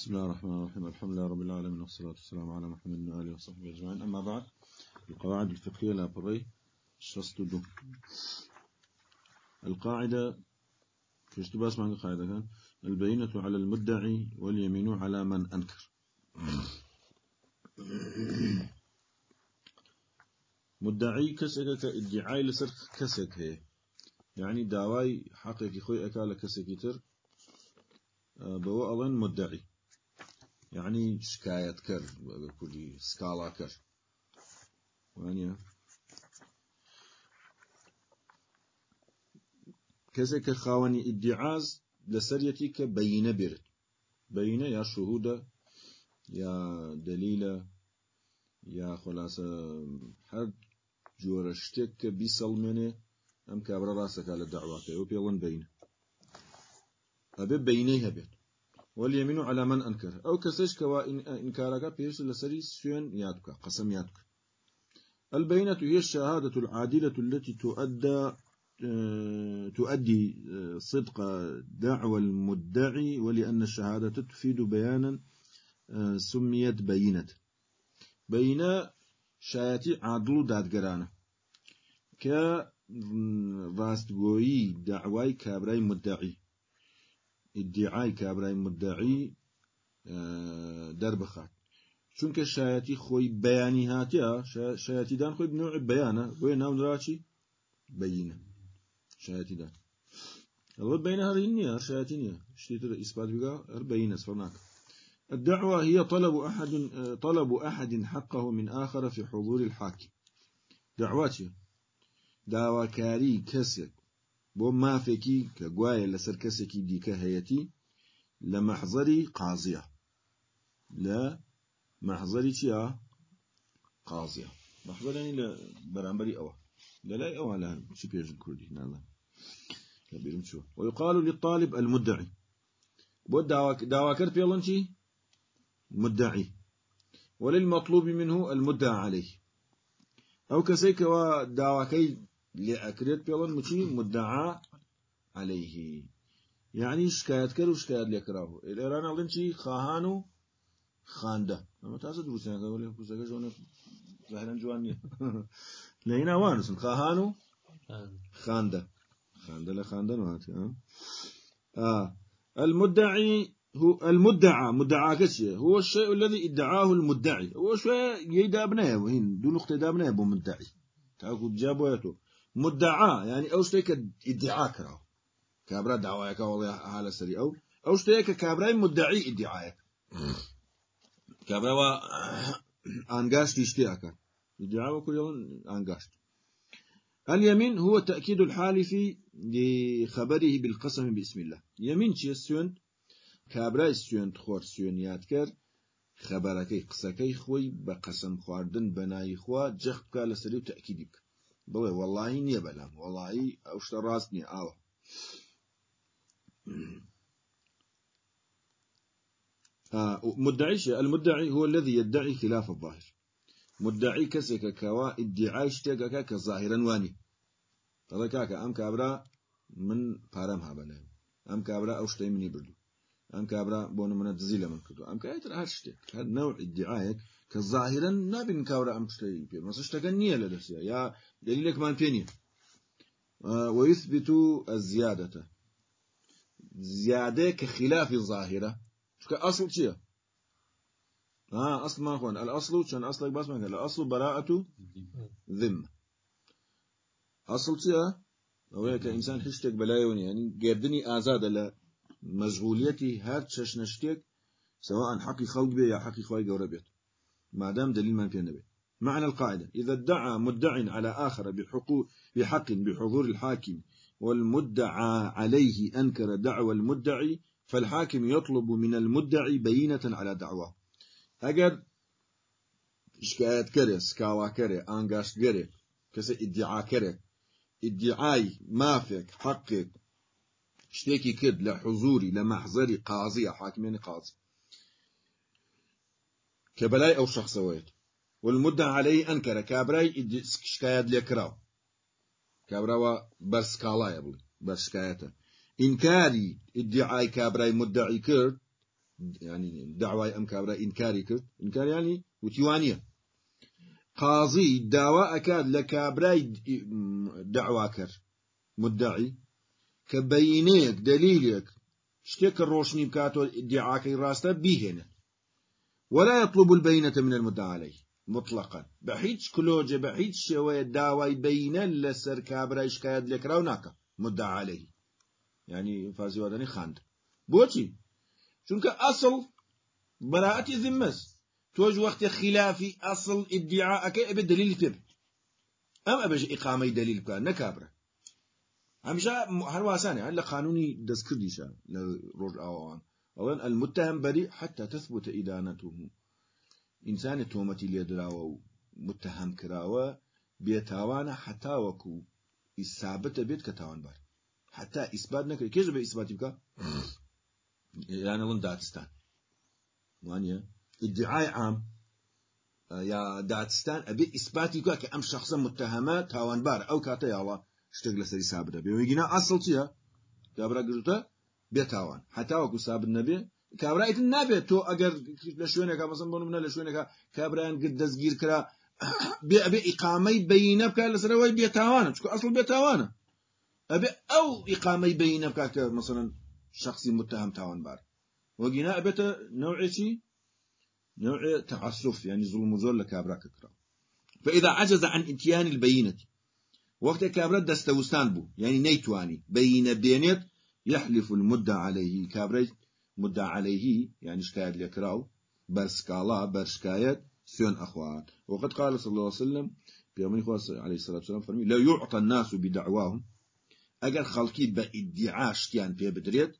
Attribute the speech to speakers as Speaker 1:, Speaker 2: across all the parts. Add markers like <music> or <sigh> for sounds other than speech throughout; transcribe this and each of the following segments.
Speaker 1: بسم الله الرحمن الرحيم الحمد لله رب العالمين والصلاة والسلام على محمد وآله وصحبه أجمعين أما بعد القواعد الفقهية لا بري شستدو القاعدة في اشتباس معنى القاعدة كان البينة على المدعي واليمين على من أنكر مدعي كسك كادعاء لسر كسك هي يعني داواي حقيقي خوي أكال كسك تر آه، بو ألين مدعي یعنی شکایەت کرد بە کوردی سکاڵا کرد. وانە کەسێک کە خاوەنی ئیدعاز لەسەر یەکی کە بەینە برد بەینە یا شوهودە یا دلیلە یا خلاصە هەر جۆرە شتێک کە بیسەڵمێنێ ئەم کابرا ڕاستەکە لە داواکەەوە پێوەن بینە ئەبێ بینەی هەبێت. واليمين على من أنكر. أو كسيش كوا إنكارك بيش لسري سيون يادك قسم يادك. البينة هي الشهادة العادلة التي تؤدى آه، تؤدي آه، صدق دعوى المدعي ولأن الشهادة تفيد بيانا آه، سميت بينة. بينة شايتي عادل دادگرانه ك راستگویی دعوای کابرای مدعی. ادعای کابرای مدعی دربخات چونکە شایەتی خۆی بەیانی هاتیە شایەتیدان خۆی بنوع بەیانە بۆیە ناونراچی بەینە شایەتیدان ئەوە بینە هەر نییە شایەتی نییە شتێتر ئیسپات بگا هەر بەینە سفەرناک الدعوة هي طلب أحد طلب أحد حقه من آخر في حضور الحاكم. دعواتي دعوة كاري كسك بو ما فيكي كقوايا لسر كسكي ديكا هيتي لمحضري قاضية لا محضري تيا قاضية محضر يعني لبرامبري أوا لا لا أوا لا شو بيجي الكردي نعم كبير شو ويقال للطالب المدعي. دعوة دعوة كرت بيلنشي مدعي. وللمطلوب منه المدعى عليه. أو كسيك ودعوة لأكريت بيلن مشي مدعى عليه. يعني شكايات كر وشكايات لكراه الإيران أظن خاهانو خانده. أما تاسو دروسه ولې کوزګه ژوند ظاهرا جوانيه <laughs> لینا وانس خاهانو خانده. خانده له خانده نوات آه المدعي هو المدعى مدعى كشي هو الشيء الذي ادعاه المدعي هو شو يدا ابنه وين دون اخت ابنه ابو مدعي تاكو جابويته مدعى يعني أو شيء ادعاء كراو كابرا دعواك والله حاله سري أو أو شيء كابرا مدعي ادعاءك كابروا أنجاش تشتياكا يدعوا كل يوم أنجاش اليمين هو تأكيد الحالف لخبره بالقسم باسم الله. يمين شي السيون كابرا السيون تخور سيون ياتكر خبركي قسكي خوي بقسم خواردن بناي خوا جخت قال سريو بوي والله نية بلام والله أوشت راسني آوه آه، مدعي المدعي هو الذي يدعي خلاف الظاهر مدعي كسك كوا ادعاء اشتاق كظاهرا واني هذا ام كابرا من بارم هابنا ام كابرا أو شتي مني بردو ام كابرا بون من تزيل من كدو ام هاد شتي هاد نوع ادعاء كظاهرا نابن كابرا ام شتي بي ما اشتغنيه لدسيا يا دليلك ما فيني آه ويثبت الزيادة. زيادة كخلاف الظاهرة كأصل شيء ها أصل ما أخوان الأصل كان أصلك بس ما كان الأصل براءة ذمة. أصل شيء هو كإنسان حشتك بلايون يعني قردني آزاد على مشغوليتي هاد شش نشتك سواء حقي خلق بي يا حقي خواي قوربيت ما دام دليل ما في النبي. معنى القاعدة إذا ادعى مدع على آخر بحقوق بحق بحضور الحاكم والمدعى عليه أنكر دعوى المدعي فالحاكم يطلب من المدعي بينة على دعواه. اگر شكايت كري سكاوا كري انغاش كري كسي ادعاء كري ادعاي ما فيك حقك اشتكي كد لحضوري لمحضري قاضي حاكمين قاضي. کە بەلای ئەو شخصەوەیت والمدە عليهەی ئەنکەرە کابرای شکایەت لێکراوە کابراوە بەرسکاڵایە بڵێ بەشکایەتە ئینکاری ئیدعای کابرای مدعی کرد ینی داوای ئەم کابرا ئینکاری کرد ئینکاریانی وتیوانە قازی داوا ئەکات لە کابرای داوا کرد مدعی کە بەینەیەک دلیلێک شتێک کە ڕۆشنی بکاتۆ دیعاکەی ڕاستە بیهێنێت. ولا يطلب البينة من المدعى عليه مطلقا. بحيث كلوجة بحيث شوية داوي بينة لسر كابرا إشكايات لك روناك مدعى عليه. يعني فازي وداني خاند. بوتي چونك أصل براءة ذمس توج وقت خلافي أصل ادعاءك أبي دليل تب. أم أبي إقامة دليل كان نكابرة همشا هر واسانه هل قانوني دسكرديشا لروج أوان. أولا المتهم بريء حتى تثبت إدانته. إنسان تومتي ليدراوه متهم كراوه بيتاوانا حتى وكو إثابت بيت كتاوان بار. حتى إثبات نكر كيف بإثبات بك <coughs> يعني لون داتستان. وانيا. ادعاء عام. يا داتستان أبي إثباتي بك أم شخصا متهمة تاوان بار. أو كاتا يا الله اشتغل سري ثابت بيويجينا أصل تيا كابرا قلتا بيتاوان حتى وكو ثابت نبي كابرا إتن نابي تو أجر لشوينك مثلا بنو من لشوينك كابرا قد دزگير كرا بي أبي إقامي بينة بك لسروي بيتاوانا شكو أصل بيتاوانا أبي أو إقامي بينة بك مثلا شخصي متهم تاوان بار. وجينا أبيت نوع تعسف يعني ظلم وزول لكابرا كرا. فإذا عجز عن إتيان البينة وقت كابرا دستوستان بو يعني نيتواني. بين بينت يحلف المدة عليه كابرا مدة عليه يعني شكاية لكراو برسكالا برشكاية سيون أخوان. وقد قال صلى الله عليه وسلم بيومين خواص عليه الصلاة والسلام فرمي لا يعطى الناس بدعواهم. أجر خلقي بإدعاء شتيان في بدريت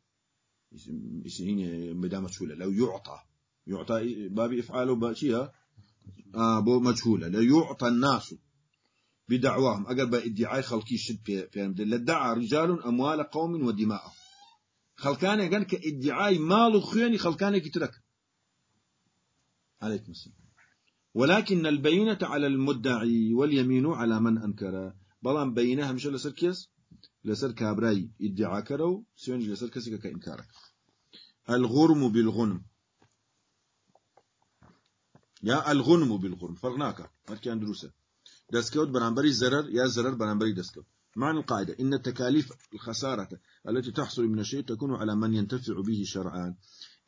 Speaker 1: هنا مدام مجهولة لو يعطى. يعطى باب إفعاله باشيها آه بو مجهولة. لا يعطى الناس بدعواهم. أجر بإدعاء خلقي شد في في لدعى رجال أموال قوم ودماءهم. خلقانه قال كادعاء مال خياني خلقانه كترك عليكم السلام. ولكن البينة على المدعي واليمين على من أنكر. بلان بينها مش لسر كيس؟ لسر كابراي ادعا كرو سيونج لسر كسك كإنكارك. الغرم بالغنم. يا الغنم بالغرم. فرناك. مركان دروسه دسكوت برانبري زرر يا زرر برانبري دسكوت معنى القاعدة؟ إن تكاليف الخسارة التي تحصل من الشيء تكون على من ينتفع به شرعا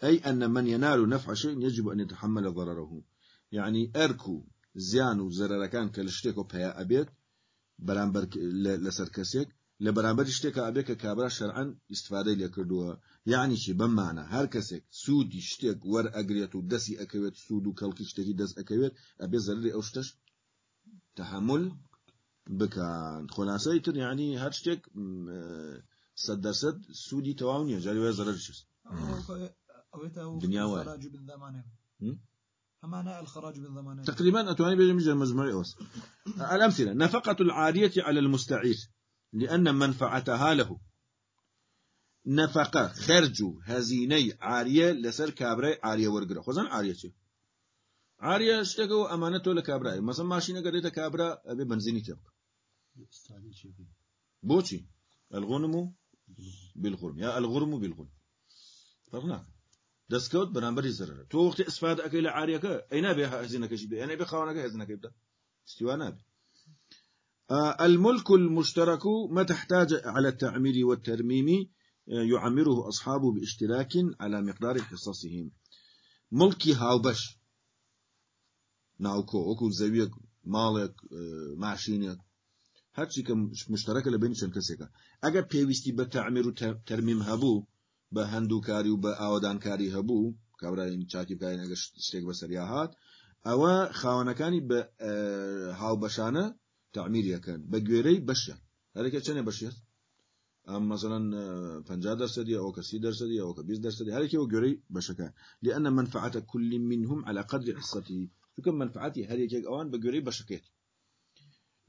Speaker 1: أي أن من ينال نفع شيء يجب أن يتحمل ضرره. يعني أركو زيان وزرر كان كالشتيكو بها أبيت برامبر لسر كسيك لبرامبر اشتكى أبيك كابرا شرعا استفادة لكردوها يعني شي بمعنى هر كسيك سود يشتك ور أقريت دسي أكويت سود وكالكي اشتكي دس أكويت أبي زرر أوشتش تحمل بكان خلاصه تر يعني هر شتك صد درصد سودي تواونية جاري ويا زرر شس دنيا واحد
Speaker 2: الخراج بالضمانة همانا الخراج بالضمانة
Speaker 1: تقريبا أتواني بيجي مجال مجموعي أوس الأمثلة نفقة العارية على المستعير. لأن منفعتها له. نفقة خرج هزيني عارية لسر كابري عارية ورقرة خزان عارية شو عارية اشتكوا أمانته لكابرا مثلا ماشينة قريتها كابرا أبي بنزيني تبقى بوشي. الغنم بالغرم يا الغرم بالغرم فرنا دسكوت برامبر زرر. تو وقت إسفاد اكل عاريك. اين بها هزينك شي أنا بخونك هزينك يبدا استوانا بي. آه الملك المشترك متى احتاج على التعمير والترميم آه يعمره أصحابه باشتراك على مقدار حصصهم. ملكي هاوبش. ناوكو. وكو زويك. مالك. آه ماشينك. هرچی که مشترک لبین چند کسی که. اگر پیوستی به تعمیر و ترمیم هبو به هندوکاری و به آودانکاری هبو کابرا این چاکی بکارین اگر شتێک بە سەریا ئەوە خاوەنەکانی بە هاوبەشانە تعمیر یەکەن بە گوێرەی بەشە هەرێکە چەندێ بەشێت ئەم مثلا 50 درصدي أو كسي درصدي أو كبيس درصدي هذا كيو جوري بشكا لأن منفعة كل منهم على قدر حصته فكم منفعتي هذه كيك أوان بجوري بشكيت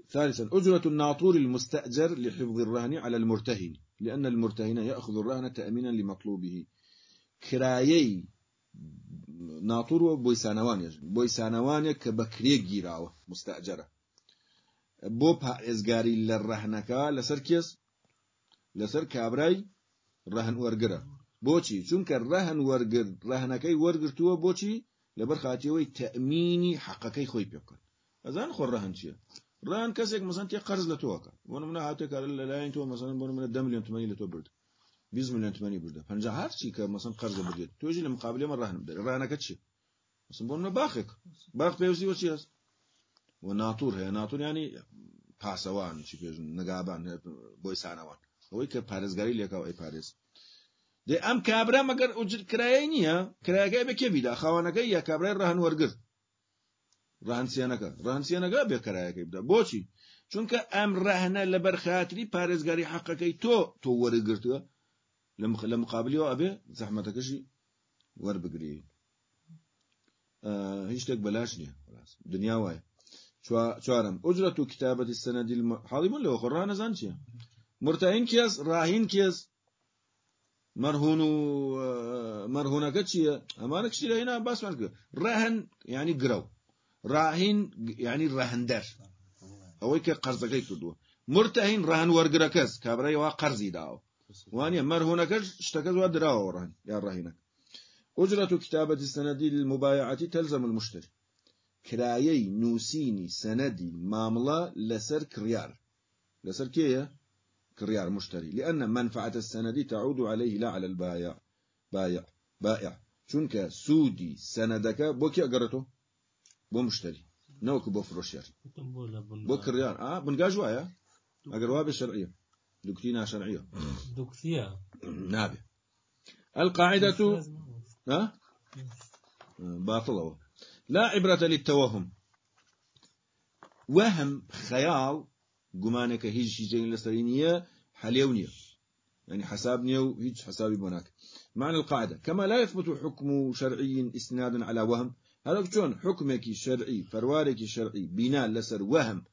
Speaker 1: ثالثا أجرة الناطور المستأجر لحفظ الرهن على المرتهن لأن المرتهن يأخذ الرهن تأمينا لمطلوبه. كرايي ناطور بويسانوان بويسانوان كبكري جيراوة مستأجرة. بوبها إزغاري للرهنكا لسر كيس لسر كابراي رهن ورقرة بۆچی چونکە ڕەهن وەرگر ڕەهنەکەی وەرگرتووە بۆچی لەبەر خاتیەوەی تەمینی حەقەکەی خۆی ڕەهن ڕان کەسێک مەسەن تێ قەرز لە تۆکە بۆ منە هاتێکە لەلایەن تۆ مەسەن بۆ منە دە میلیۆن تومانی لە تۆ برد. 20 میلیۆن تومانی بردە. پنج هەرچی کە مەسەن قەرز بدێت تۆژی لە مقابلێمە ڕەهن بدە ڕانەکە چی؟ مەسەن بۆ منە باخێک. باخ پێویستی وە چی هەست؟ و ناتور هەیە. ناتور ینی پاسەوان چی پێژ نگابان بۆی سانەوان. ئەوەی کە پارێزگاری لێکاو ئەی پارێز. دێ ئەم کابرا مەگەر ئوجر کرایە نییە. کرایەکەی بە کێبیدا خاوانەکەی یا کابرای ڕەهن وەرگرت؟ ڕانسیانەکە ڕانسیانەکە بێ کرایەکەی بدە بۆچی؟ چونکە ئەم ڕەهنە لە بەرخاتری پارێزگاری حەقەکەی تۆ تۆ وەرگرتووە لە مقابلەوە ئەبێ زەحمەتەکەشی وەربگری هیچ شتێک بەلاش نییە. دنیا وایە. چوارم. أجرة كتابة السند الم... حاضر له خران زان چیه مرتهن کیس راهین کیس مرهون مرهونك چیه امانه کشی هنا بس مرك رهن يعني قرو راهين يعني رهندر اوي که قرضكي كدو مرتهن رهن ورقركس كابري وا قرضي داو. وانيا مرهونك اشتكز ودراو رهن يا رهينك أجرة كتابة السند المبايعة تلزم المشتري کرایەی نووسینی سەنەدی مامڵە لەسەر کڕیار لەسەر کێیە كريار مشتري لأن منفعة السند تعود عليه لا على البائع بائع بائع چونك سودي سندك بوكي أقرته بو مشتري نوك بو فروشير بو كريار آه بنقاج وايا أقر وابي شرعية دكتينا شرعية
Speaker 3: دكتيا
Speaker 1: نابي القاعدة ها باطلة لا عبرة للتوهم. وهم خيال قمانك هيج شيء لسرينية حليونية يعني حساب نيو هيج حسابي بوناك معنى القاعدة. كما لا يثبت حكم شرعي استنادا على وهم شلون حكمك شرعي فروارك شرعي بناء لسر وهم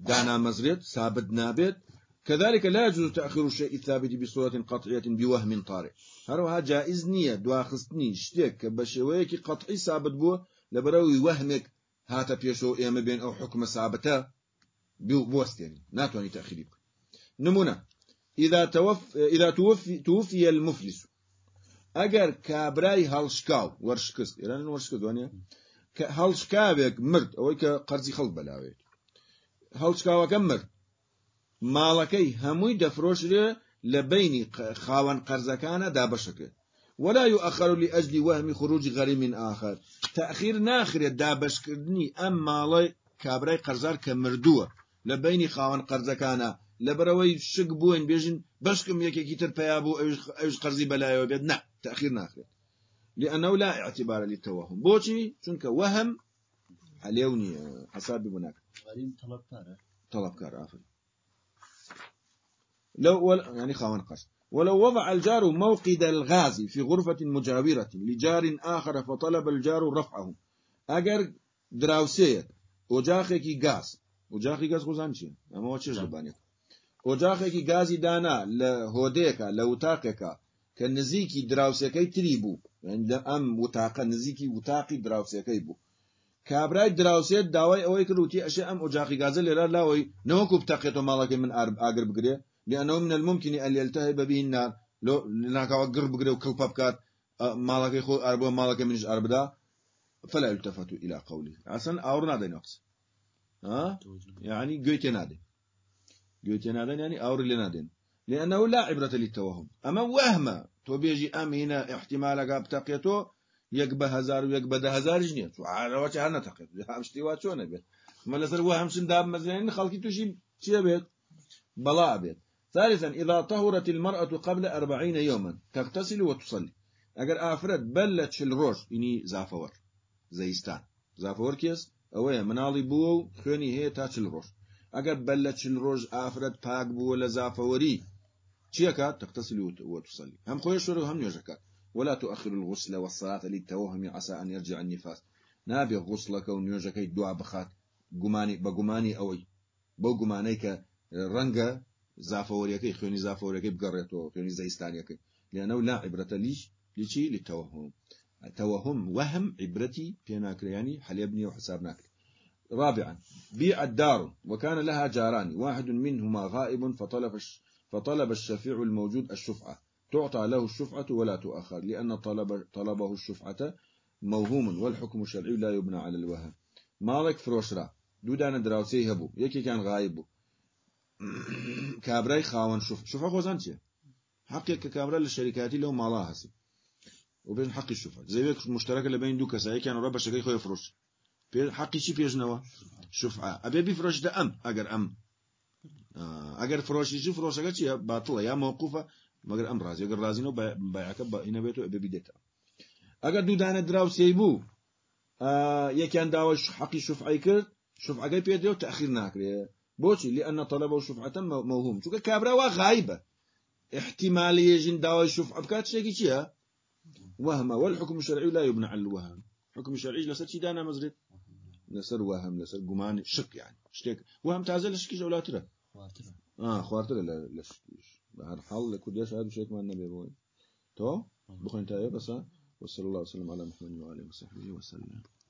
Speaker 1: دانا مزريت ثابت نابت كذلك لا يجوز تأخير الشيء الثابت بصورة قطعية بوهم طارئ. هروها جائز نية دواخستني شتك بشويك قطعي ثابت بو لبروي وهمك هاتا بيشو ايما بين أو حكم ثابتة بوستين ناتواني تأخيري نمونا إذا توف إذا توفي توفي المفلس. ئەگەر کابرای هەڵشکاو وەرشکست. ئێران وەرشکردوانە کە هەڵشکاوێک مرد ئەوەی کە قەرزی خەڵ بەلاوێت. هەڵشکاوەکە مرد. ماڵەکەی هەمووی دەفرۆشرێ لە بینی خاوەن قەرزەکانە دابەشەکرێت. ولا يؤخر لأجل وهم خروج غريم آخر. تأخير ناخر دابشكردني أم مالي كابراي قرزار كمردوة لبيني خاون قرزكانا لبروي شك بوين بيجن بشكم يكي كتر بيابو أيش قرزي بلايو بيدنا تأخير ناخرێت لأنه لا اعتبار للتوهم. بوشي چونك وهم عليوني حساب هناك
Speaker 4: غريم طلبكار
Speaker 1: طلبكار آفر لو ول... يعني خاون قصد ولو وضع الجار موقد الغاز في غرفة مجاورة لجار آخر فطلب الجار رفعه. أجر دراوسيت أجاخي غاز أجاخي غاز غزانشي أما هو تشجع بانيك أجاخي غازي دانا لهوديكا لوتاقكا کە نزیکی دراوسەکەی تری بوو. لە ئەم وتاقە نزیکی وتاقی دراوسەکەی بوو. کابرای دراوسێت داوای ئەوەی کردوتی ئەش ئەم ئۆجاقی گازە لێرا لاەوەی نەوەکو بتەقێتەوە ماڵەکەی من ئاگر بگرێ. لەنەوە منە ممکنی ئەلێلتەهێ ببین ناکاوە گڕ بگرێ و کەوپە بکات. ماڵەکەی خۆ ئەربە ماڵەکە منش ئەربدا فلا التفت إلى قولي أصلا أورنا دين أقصى ها؟ يعني جوتي نادين جوتي نادين يعني أور اللي نادين لأنه لا عبرة للتوهم. أما وهم تو بيجي أم هنا احتمالك بتقيته يقبى هزار ويقبى ده هزار جنيه. تو على وجه أنا تقيت <laughs> همشتي واتشو نبي ما لسر وهم سنداب مثلا خلقي تشي شي بيت؟ بلاء بيت. ثالثا إذا طهرت المرأة قبل أربعين يوما تغتسل وتصلي. أجر آفرد بلت الروج إني زافور. زيستان. زافور كيس أوه منالي بو خوني هي تاچ الروج أجر بلت الروج آفرد باق بو لزافوري تشيكا تغتسل وتصلي. هم خويش هم نيوجكات ولا تؤخر الغسل والصلاة للتوهم عسى أن يرجع النفاس. نابي غسلك ونيوجكي دعا بخات. قماني بقماني أوي. بو قمانيك رنگا زافوريكي خوني زافوريكي بقريتو خوني زيستانيكي لأنه لا عبرة ليش؟ لشي للتوهم. التوهم وهم عبرتي بينا يعني حل يبني وحساب ناكري رابعا بيع الدار. وكان لها جاران. واحد منهما غائب فطلب فطلب الشفيع الموجود الشفعة. تعطى له الشفعة ولا تؤخر لأن طلب طلبه الشفعة موهوم والحكم الشرعي لا يبنى على الوهم. مالك فروشرا دودان دراوسي هبو يكي كان غايب بو. <clears throat> كابراي خاون شوف شوف خوزان چه حقك كابرا للشركات له مالها هسي وبين حق الشفعة زي هيك مشتركة لبين دو كسا كان ربا شكاي خوي فروش. حقي شي بيجنوا شفعة. أبي بفروش ده أم أجر أم آه أجر فروش يجي فروش أجر باطلة يا موقوفة مگر أم رازي أجر رازي نو بيعك هنا بيتو أبي بديتا أجر دو دانا دراو سيبو آه يكان داوش حقي شفعة كرد شفعة جاي بيدو تأخير ناكري بوشي لأن طلبه شفعة موهوم. شو كابرا وغايبة احتمال يجن داوي شفعة بكات شيء كيها وهم. والحكم الشرعي لا على الوهم. حكم الشرعي لسر شي دانا مزرد؟ لسر وهم لسر قمان شك يعني شتيك وهم شكيش ولا ترى
Speaker 2: خواتره
Speaker 1: آه خوارتر لا لا شكيش بهر حال لكل يش هذا شيء ما النبي بوي تو بخون تايه بس وصلى الله وسلم على محمد وعلى آله وصحبه وسلم